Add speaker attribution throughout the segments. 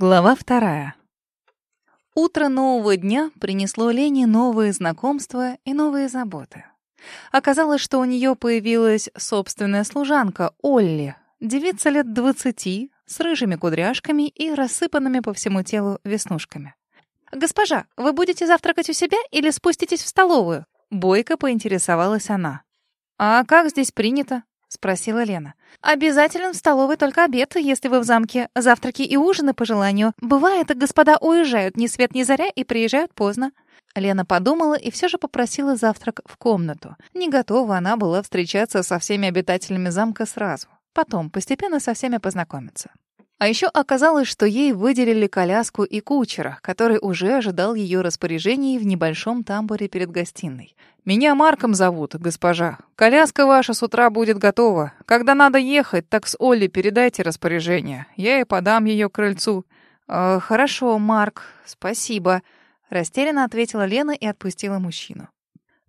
Speaker 1: Глава вторая. Утро нового дня принесло Лене новые знакомства и новые заботы. Оказалось, что у нее появилась собственная служанка Олли, девица лет двадцати, с рыжими кудряшками и рассыпанными по всему телу веснушками. «Госпожа, вы будете завтракать у себя или спуститесь в столовую?» Бойко поинтересовалась она. «А как здесь принято?» — спросила Лена. «Обязателен в столовой только обед, если вы в замке. Завтраки и ужины по желанию. Бывает, господа уезжают ни свет ни заря и приезжают поздно». Лена подумала и все же попросила завтрак в комнату. Не готова она была встречаться со всеми обитателями замка сразу. Потом постепенно со всеми познакомиться. А еще оказалось, что ей выделили коляску и кучера, который уже ожидал ее распоряжений в небольшом тамбуре перед гостиной. «Меня Марком зовут, госпожа. Коляска ваша с утра будет готова. Когда надо ехать, так с Олли передайте распоряжение. Я и подам ее к крыльцу». «Э, «Хорошо, Марк, спасибо», — растерянно ответила Лена и отпустила мужчину.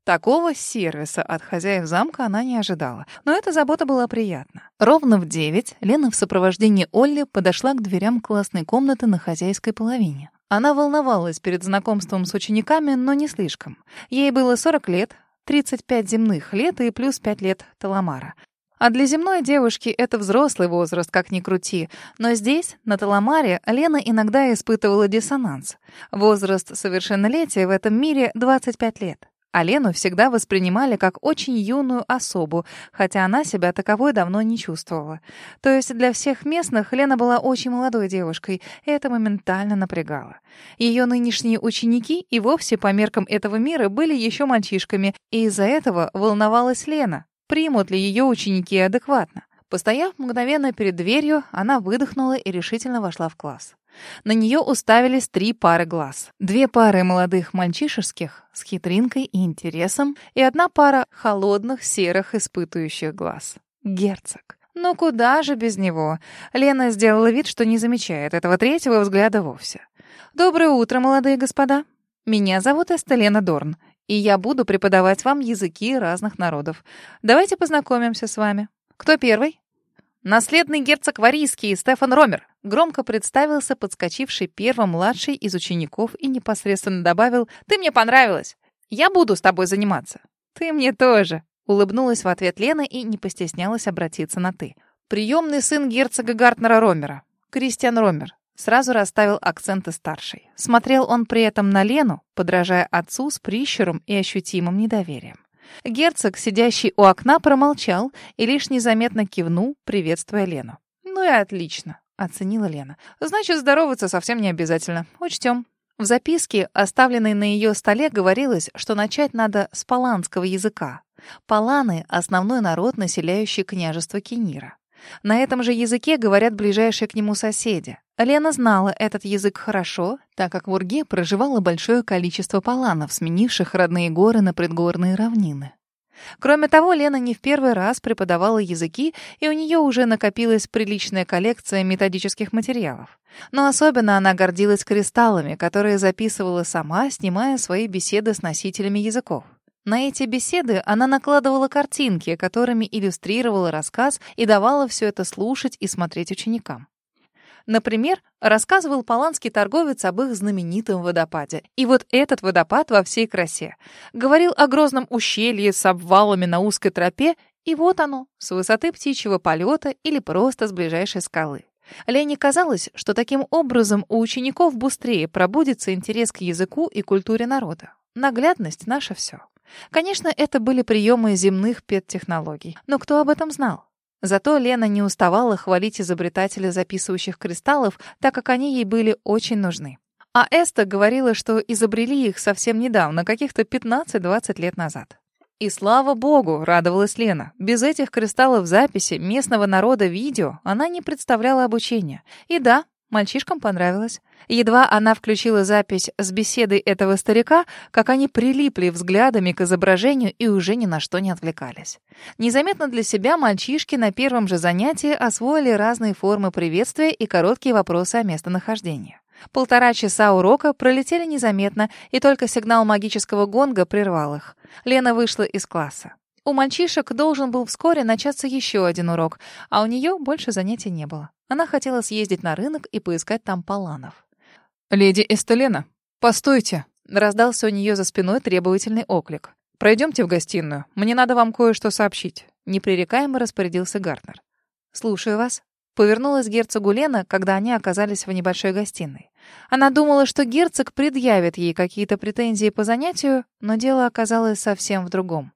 Speaker 1: Такого сервиса от хозяев замка она не ожидала, но эта забота была приятна. Ровно в девять Лена в сопровождении Олли подошла к дверям классной комнаты на хозяйской половине. Она волновалась перед знакомством с учениками, но не слишком. Ей было 40 лет, 35 земных лет и плюс 5 лет Таламара. А для земной девушки это взрослый возраст, как ни крути. Но здесь, на Таламаре, Лена иногда испытывала диссонанс. Возраст совершеннолетия в этом мире 25 лет. А Лену всегда воспринимали как очень юную особу, хотя она себя таковой давно не чувствовала. То есть для всех местных Лена была очень молодой девушкой, и это моментально напрягало. Ее нынешние ученики и вовсе по меркам этого мира были еще мальчишками, и из-за этого волновалась Лена, примут ли ее ученики адекватно. Постояв мгновенно перед дверью, она выдохнула и решительно вошла в класс. На нее уставились три пары глаз. Две пары молодых мальчишеских с хитринкой и интересом, и одна пара холодных, серых, испытывающих глаз. Герцог. Ну куда же без него? Лена сделала вид, что не замечает этого третьего взгляда вовсе. «Доброе утро, молодые господа. Меня зовут Эстелена Дорн, и я буду преподавать вам языки разных народов. Давайте познакомимся с вами. Кто первый?» «Наследный герцог Варийский Стефан Ромер», громко представился подскочивший первым младший из учеников и непосредственно добавил «Ты мне понравилась! Я буду с тобой заниматься!» «Ты мне тоже!» — улыбнулась в ответ Лена и не постеснялась обратиться на «ты». «Приемный сын герцога Гартнера Ромера, Кристиан Ромер», Сразу расставил акценты старший. Смотрел он при этом на Лену, подражая отцу с прищуром и ощутимым недоверием. Герцог, сидящий у окна, промолчал и лишь незаметно кивнул, приветствуя Лену. «Ну и отлично», — оценила Лена. «Значит, здороваться совсем не обязательно. Учтем». В записке, оставленной на ее столе, говорилось, что начать надо с паланского языка. Паланы — основной народ, населяющий княжество Кенира. На этом же языке говорят ближайшие к нему соседи. Лена знала этот язык хорошо, так как в Урге проживало большое количество паланов, сменивших родные горы на предгорные равнины. Кроме того, Лена не в первый раз преподавала языки, и у нее уже накопилась приличная коллекция методических материалов. Но особенно она гордилась кристаллами, которые записывала сама, снимая свои беседы с носителями языков. На эти беседы она накладывала картинки, которыми иллюстрировала рассказ и давала все это слушать и смотреть ученикам. Например, рассказывал паланский торговец об их знаменитом водопаде. И вот этот водопад во всей красе. Говорил о грозном ущелье с обвалами на узкой тропе, и вот оно, с высоты птичьего полета или просто с ближайшей скалы. Лене казалось, что таким образом у учеников быстрее пробудится интерес к языку и культуре народа. Наглядность — наше все. Конечно, это были приемы земных педтехнологий, но кто об этом знал? Зато Лена не уставала хвалить изобретателя записывающих кристаллов, так как они ей были очень нужны. А Эста говорила, что изобрели их совсем недавно, каких-то 15-20 лет назад. И слава богу, радовалась Лена. Без этих кристаллов записи местного народа видео она не представляла обучения. И да, Мальчишкам понравилось. Едва она включила запись с беседой этого старика, как они прилипли взглядами к изображению и уже ни на что не отвлекались. Незаметно для себя мальчишки на первом же занятии освоили разные формы приветствия и короткие вопросы о местонахождении. Полтора часа урока пролетели незаметно, и только сигнал магического гонга прервал их. Лена вышла из класса. У мальчишек должен был вскоре начаться еще один урок, а у нее больше занятий не было. Она хотела съездить на рынок и поискать там паланов.
Speaker 2: «Леди Эстелена, постойте!» Раздался у нее за спиной требовательный оклик. «Пройдемте в гостиную. Мне надо вам кое-что сообщить».
Speaker 1: Непререкаемо распорядился Гартнер. «Слушаю вас». Повернулась герцогу Лена, когда они оказались в небольшой гостиной. Она думала, что герцог предъявит ей какие-то претензии по занятию, но дело оказалось совсем в другом.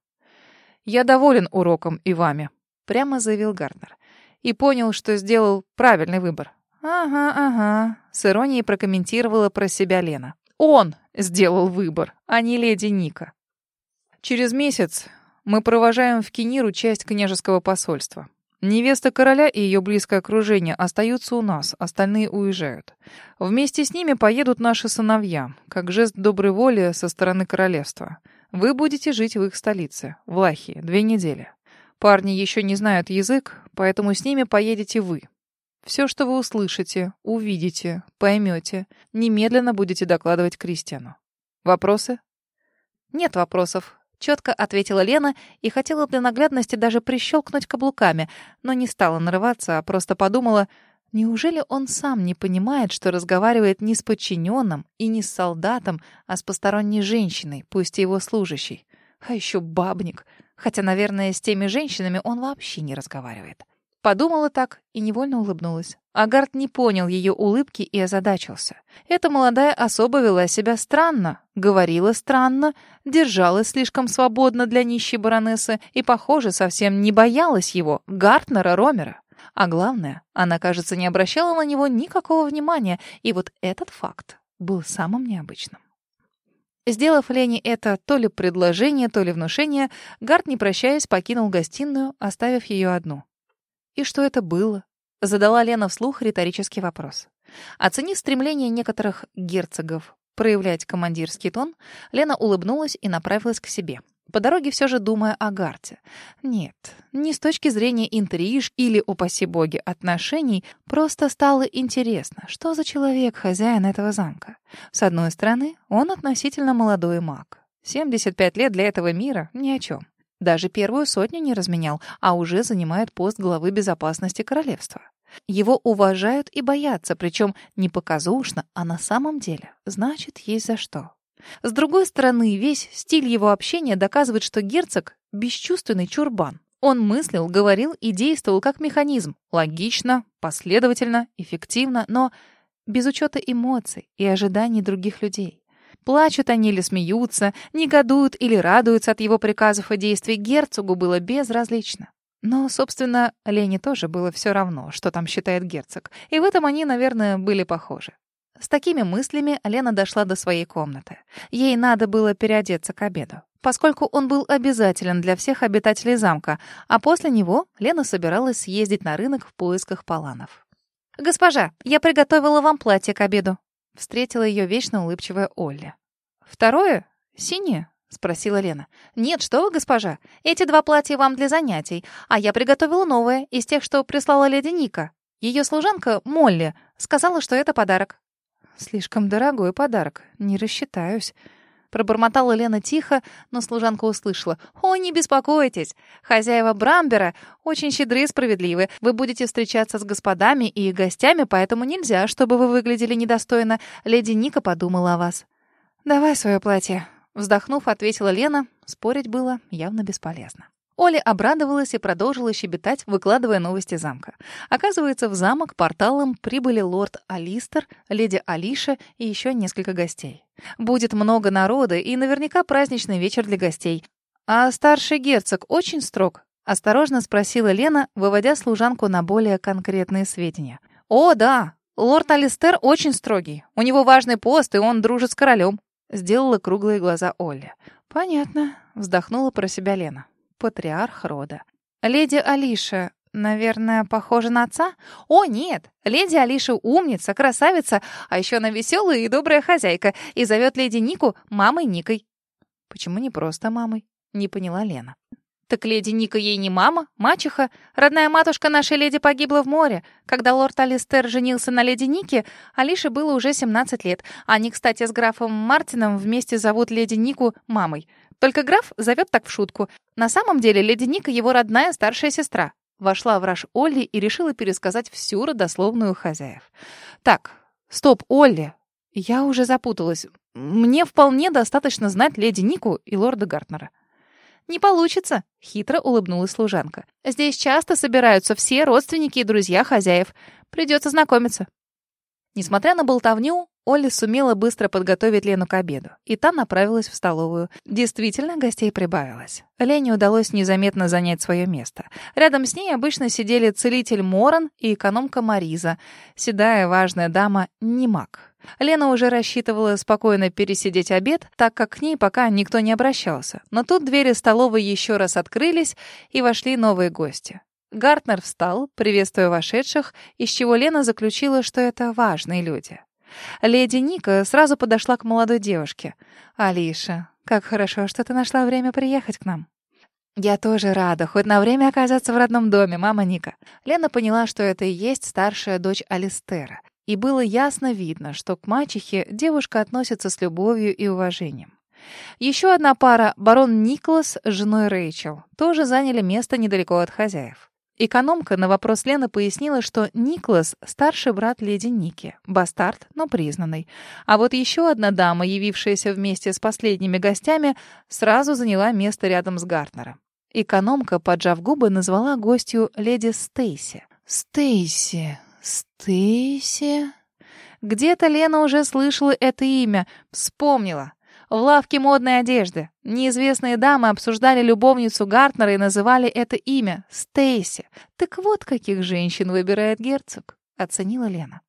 Speaker 2: «Я доволен уроком и вами», —
Speaker 1: прямо заявил Гартнер.
Speaker 2: «И понял, что сделал правильный выбор».
Speaker 1: «Ага, ага», — с иронией прокомментировала про себя Лена.
Speaker 2: «Он сделал выбор, а не леди Ника». Через месяц мы провожаем в Кениру часть княжеского посольства. Невеста короля и ее близкое окружение остаются у нас, остальные уезжают. Вместе с ними поедут наши сыновья, как жест доброй воли со стороны королевства. Вы будете жить в их столице, в Лахии, две недели. Парни еще не знают язык, поэтому с ними поедете вы. Все, что вы услышите, увидите, поймете, немедленно будете докладывать Кристиану. Вопросы?
Speaker 1: Нет вопросов, Четко ответила Лена и хотела для наглядности даже прищелкнуть каблуками, но не стала нарываться, а просто подумала, неужели он сам не понимает, что разговаривает не с подчиненным и не с солдатом, а с посторонней женщиной, пусть и его служащей. А еще бабник. Хотя, наверное, с теми женщинами он вообще не разговаривает. Подумала так и невольно улыбнулась. Агард не понял ее улыбки и озадачился. Эта молодая особа вела себя странно, говорила странно, держалась слишком свободно для нищей баронессы и, похоже, совсем не боялась его, Гартнера Ромера. А главное, она, кажется, не обращала на него никакого внимания, и вот этот факт был самым необычным. Сделав Лене это то ли предложение, то ли внушение, Гарт, не прощаясь, покинул гостиную, оставив ее одну. «И что это было?» — задала Лена вслух риторический вопрос. Оценив стремление некоторых герцогов проявлять командирский тон, Лена улыбнулась и направилась к себе. По дороге все же думая о Гарте. Нет, не с точки зрения интриж или, упаси боги, отношений, просто стало интересно, что за человек хозяин этого замка. С одной стороны, он относительно молодой маг. 75 лет для этого мира — ни о чем. Даже первую сотню не разменял, а уже занимает пост главы безопасности королевства. Его уважают и боятся, причем не показушно, а на самом деле. Значит, есть за что. С другой стороны, весь стиль его общения доказывает, что герцог — бесчувственный чурбан. Он мыслил, говорил и действовал как механизм. Логично, последовательно, эффективно, но без учета эмоций и ожиданий других людей. Плачут они или смеются, негодуют или радуются от его приказов и действий, герцогу было безразлично. Но, собственно, Лене тоже было все равно, что там считает герцог, и в этом они, наверное, были похожи. С такими мыслями Лена дошла до своей комнаты. Ей надо было переодеться к обеду, поскольку он был обязателен для всех обитателей замка, а после него Лена собиралась съездить на рынок в поисках паланов. «Госпожа, я приготовила вам платье к обеду», Встретила ее вечно улыбчивая Олля. «Второе? Синее?» — спросила Лена. «Нет, что вы, госпожа. Эти два платья вам для занятий, а я приготовила новое, из тех, что прислала леди Ника. Ее служанка, Молли, сказала, что это подарок». «Слишком дорогой подарок. Не рассчитаюсь». Пробормотала Лена тихо, но служанка услышала. «О, не беспокойтесь! Хозяева Брамбера очень щедры и справедливы. Вы будете встречаться с господами и гостями, поэтому нельзя, чтобы вы выглядели недостойно. Леди Ника подумала о вас». «Давай свое платье», — вздохнув, ответила Лена. Спорить было явно бесполезно. Оля обрадовалась и продолжила щебетать, выкладывая новости замка. Оказывается, в замок порталом прибыли лорд Алистер, леди Алиша и еще несколько гостей. Будет много народа и наверняка праздничный вечер для гостей. «А старший герцог очень строг?» — осторожно спросила Лена, выводя служанку на более конкретные сведения. «О, да! Лорд Алистер очень строгий. У него важный пост, и он дружит с королем», — сделала круглые глаза Оля. «Понятно», — вздохнула про себя Лена патриарх рода. «Леди Алиша, наверное, похожа на отца?» «О, нет! Леди Алиша умница, красавица, а еще она веселая и добрая хозяйка и зовет леди Нику мамой Никой». «Почему не просто мамой?» — не поняла Лена. Так леди Ника ей не мама, мачеха. Родная матушка нашей леди погибла в море. Когда лорд Алистер женился на леди Нике, Алише было уже 17 лет. Они, кстати, с графом Мартином вместе зовут леди Нику мамой. Только граф зовет так в шутку. На самом деле леди Ника его родная старшая сестра. Вошла в раж Олли и решила пересказать всю родословную хозяев. Так, стоп, Олли. Я уже запуталась. Мне вполне достаточно знать леди Нику и лорда Гартнера. «Не получится», — хитро улыбнулась служанка. «Здесь часто собираются все родственники и друзья хозяев. Придется знакомиться». Несмотря на болтовню, Олли сумела быстро подготовить Лену к обеду, и та направилась в столовую. Действительно, гостей прибавилось. Лене удалось незаметно занять свое место. Рядом с ней обычно сидели целитель Моран и экономка Мариза, седая важная дама Немак. Лена уже рассчитывала спокойно пересидеть обед, так как к ней пока никто не обращался. Но тут двери столовой еще раз открылись, и вошли новые гости. Гартнер встал, приветствуя вошедших, из чего Лена заключила, что это важные люди. Леди Ника сразу подошла к молодой девушке. «Алиша, как хорошо, что ты нашла время приехать к нам». «Я тоже рада, хоть на время оказаться в родном доме, мама Ника». Лена поняла, что это и есть старшая дочь Алистера. И было ясно видно, что к мачехе девушка относится с любовью и уважением. Еще одна пара, барон Николас с женой Рэйчел, тоже заняли место недалеко от хозяев. Экономка на вопрос Лены пояснила, что Никлас — старший брат леди Ники, бастард, но признанный. А вот еще одна дама, явившаяся вместе с последними гостями, сразу заняла место рядом с Гартнером. Экономка, поджав губы, назвала гостью леди Стейси. «Стейси, Стейси...» Где-то Лена уже слышала это имя, вспомнила. В лавке модной одежды. Неизвестные дамы обсуждали любовницу Гартнера и называли это имя — Стейси. Так вот, каких женщин выбирает герцог, — оценила Лена.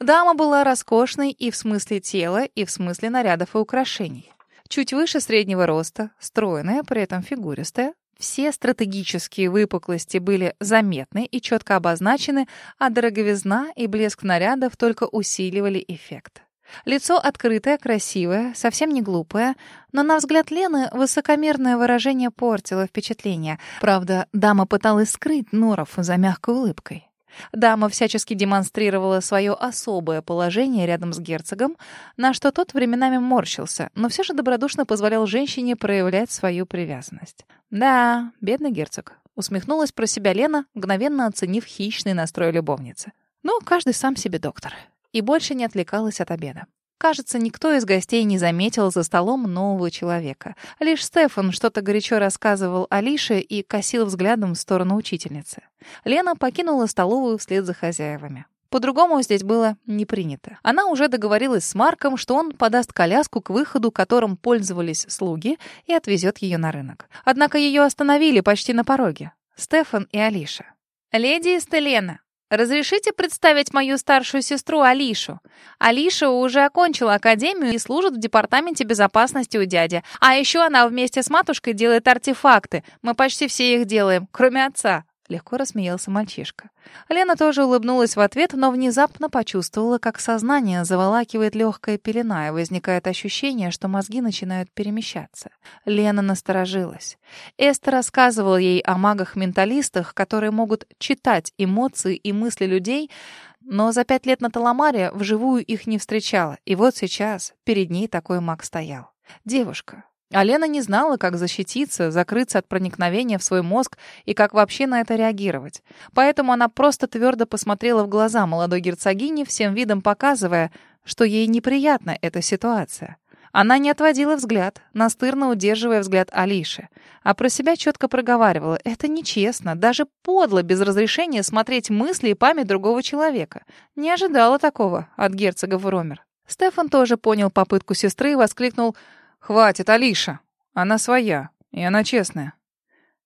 Speaker 1: Дама была роскошной и в смысле тела, и в смысле нарядов и украшений. Чуть выше среднего роста, стройная, при этом фигуристая. Все стратегические выпуклости были заметны и четко обозначены, а дороговизна и блеск нарядов только усиливали эффект. Лицо открытое, красивое, совсем не глупое, но, на взгляд Лены, высокомерное выражение портило впечатление. Правда, дама пыталась скрыть норов за мягкой улыбкой. Дама всячески демонстрировала свое особое положение рядом с герцогом, на что тот временами морщился, но все же добродушно позволял женщине проявлять свою привязанность. «Да, бедный герцог», — усмехнулась про себя Лена, мгновенно оценив хищный настрой любовницы. «Ну, каждый сам себе доктор» и больше не отвлекалась от обеда. Кажется, никто из гостей не заметил за столом нового человека. Лишь Стефан что-то горячо рассказывал Алише и косил взглядом в сторону учительницы. Лена покинула столовую вслед за хозяевами. По-другому здесь было не принято. Она уже договорилась с Марком, что он подаст коляску к выходу, которым пользовались слуги, и отвезет ее на рынок. Однако ее остановили почти на пороге. Стефан и Алиша. «Леди Эстелена, Разрешите представить мою старшую сестру Алишу? Алиша уже окончила академию и служит в департаменте безопасности у дяди. А еще она вместе с матушкой делает артефакты. Мы почти все их делаем, кроме отца. Легко рассмеялся мальчишка. Лена тоже улыбнулась в ответ, но внезапно почувствовала, как сознание заволакивает легкая пелена, и возникает ощущение, что мозги начинают перемещаться. Лена насторожилась. Эста рассказывала ей о магах-менталистах, которые могут читать эмоции и мысли людей, но за пять лет на Таламаре вживую их не встречала, и вот сейчас перед ней такой маг стоял. Девушка, а Лена не знала, как защититься, закрыться от проникновения в свой мозг и как вообще на это реагировать. Поэтому она просто твердо посмотрела в глаза молодой герцогине, всем видом показывая, что ей неприятна эта ситуация. Она не отводила взгляд, настырно удерживая взгляд Алиши, а про себя четко проговаривала «это нечестно, даже подло без разрешения смотреть мысли и память другого человека». Не ожидала такого от герцога Вромер. Стефан тоже понял попытку сестры и воскликнул «Хватит, Алиша. Она своя, и она честная».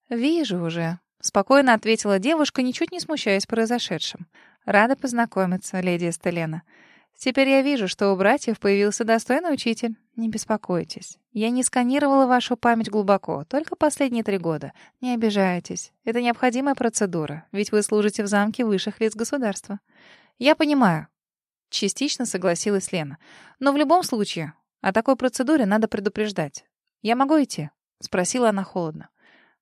Speaker 1: «Вижу уже», — спокойно ответила девушка, ничуть не смущаясь произошедшим. «Рада познакомиться, леди Эстелена. Теперь я вижу, что у братьев появился достойный учитель. Не беспокойтесь. Я не сканировала вашу память глубоко, только последние три года. Не обижайтесь. Это необходимая процедура, ведь вы служите в замке высших лиц государства. Я понимаю. Частично согласилась Лена. Но в любом случае, о такой процедуре надо предупреждать. Я могу идти?» — спросила она холодно.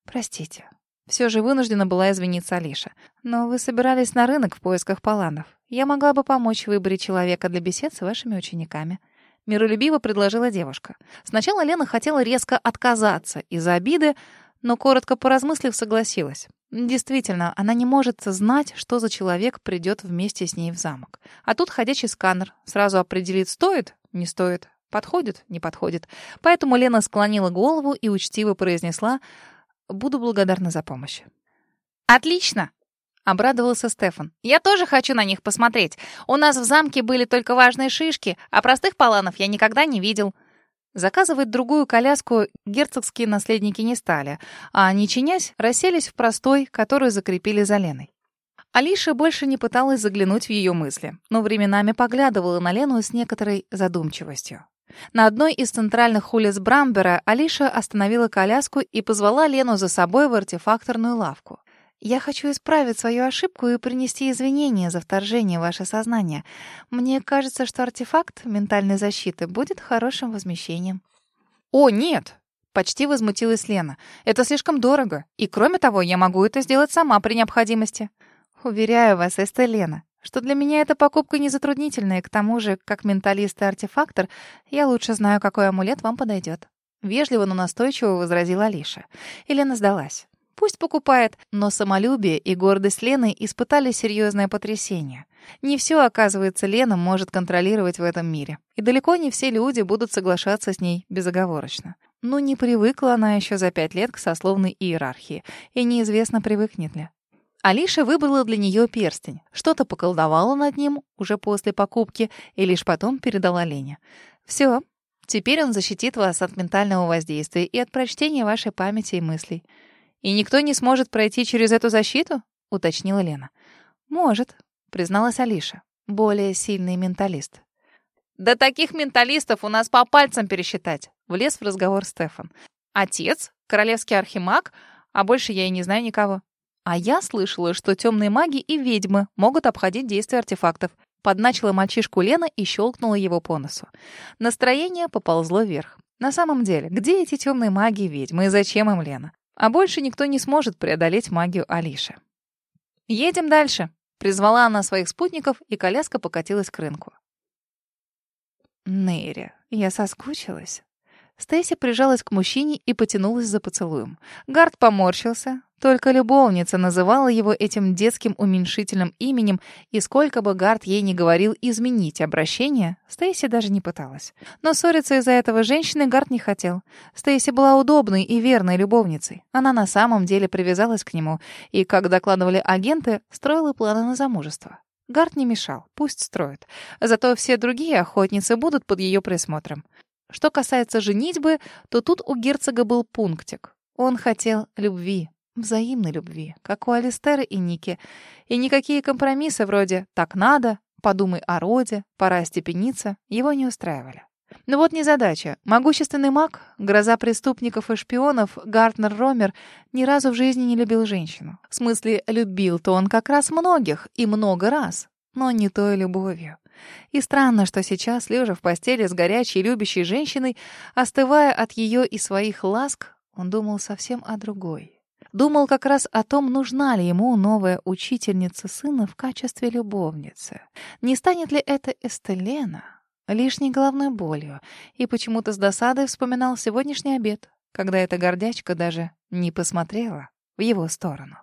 Speaker 1: «Простите». Все же вынуждена была извиниться Алиша. «Но вы собирались на рынок в поисках паланов. Я могла бы помочь выбрать человека для бесед с вашими учениками». — миролюбиво предложила девушка. Сначала Лена хотела резко отказаться из-за обиды, но, коротко поразмыслив, согласилась. Действительно, она не может знать, что за человек придет вместе с ней в замок. А тут ходячий сканер сразу определит, стоит, не стоит, подходит, не подходит. Поэтому Лена склонила голову и учтиво произнесла «Буду благодарна за помощь». «Отлично!» — обрадовался Стефан. «Я тоже хочу на них посмотреть. У нас в замке были только важные шишки, а простых паланов я никогда не видел». Заказывать другую коляску герцогские наследники не стали, а, не чинясь, расселись в простой, который закрепили за Леной. Алиша больше не пыталась заглянуть в ее мысли, но временами поглядывала на Лену с некоторой задумчивостью. На одной из центральных улиц Брамбера Алиша остановила коляску и позвала Лену за собой в артефакторную лавку. Я хочу исправить свою ошибку и принести извинения за вторжение в ваше сознание. Мне кажется, что артефакт ментальной защиты будет хорошим возмещением».
Speaker 2: «О, нет!» — почти возмутилась Лена. «Это слишком дорого. И кроме того, я могу это сделать сама при необходимости».
Speaker 1: «Уверяю вас, Эстелена, что для меня эта покупка не затруднительная, и к тому же, как менталист и артефактор, я лучше знаю, какой амулет вам подойдет». Вежливо, но настойчиво возразила Алиша. Елена сдалась. Пусть покупает, но самолюбие и гордость Лены испытали серьезное потрясение. Не все, оказывается, Лена может контролировать в этом мире. И далеко не все люди будут соглашаться с ней безоговорочно. Но не привыкла она еще за пять лет к сословной иерархии, и неизвестно, привыкнет ли. Алиша выбрала для нее перстень, что-то поколдовала над ним уже после покупки и лишь потом передала Лене. «Все, теперь он защитит вас от ментального воздействия и от прочтения вашей памяти и мыслей». «И никто не сможет пройти через эту защиту?» — уточнила Лена. «Может», — призналась Алиша. «Более сильный менталист».
Speaker 2: «Да таких менталистов у нас по пальцам пересчитать», — влез в разговор Стефан. «Отец, королевский архимаг, а больше я и не знаю никого». «А я слышала, что темные маги и ведьмы могут обходить действия артефактов», подначила мальчишку Лена и щелкнула его по носу. Настроение поползло вверх. На самом деле, где эти темные маги и ведьмы и зачем им Лена? А больше никто не сможет преодолеть магию Алиши. «Едем дальше», — призвала она своих спутников, и коляска покатилась к рынку.
Speaker 1: «Нейри, я соскучилась». Стейси прижалась к мужчине и потянулась за поцелуем. Гард поморщился, только любовница называла его этим детским уменьшительным именем, и сколько бы Гард ей не говорил изменить обращение, Стейси даже не пыталась. Но ссориться из-за этого женщины Гард не хотел. Стейси была удобной и верной любовницей. Она на самом деле привязалась к нему, и, как докладывали агенты, строила планы на замужество. Гард не мешал, пусть строит. Зато все другие охотницы будут под ее присмотром. Что касается женитьбы, то тут у герцога был пунктик. Он хотел любви, Взаимной любви, как у Алистера и Ники. И никакие компромиссы вроде «так надо», «подумай о роде», «пора степениться» его не устраивали. Но вот незадача. Могущественный маг, гроза преступников и шпионов, Гартнер Ромер ни разу в жизни не любил женщину. В смысле, любил-то он как раз многих и много раз, но не той любовью. И странно, что сейчас, лежа в постели с горячей любящей женщиной, остывая от ее и своих ласк, он думал совсем о другой. Думал как раз о том, нужна ли ему новая учительница сына в качестве любовницы. Не станет ли это Эстелена лишней головной болью? И почему-то с досадой вспоминал сегодняшний обед, когда эта гордячка даже не посмотрела в его сторону.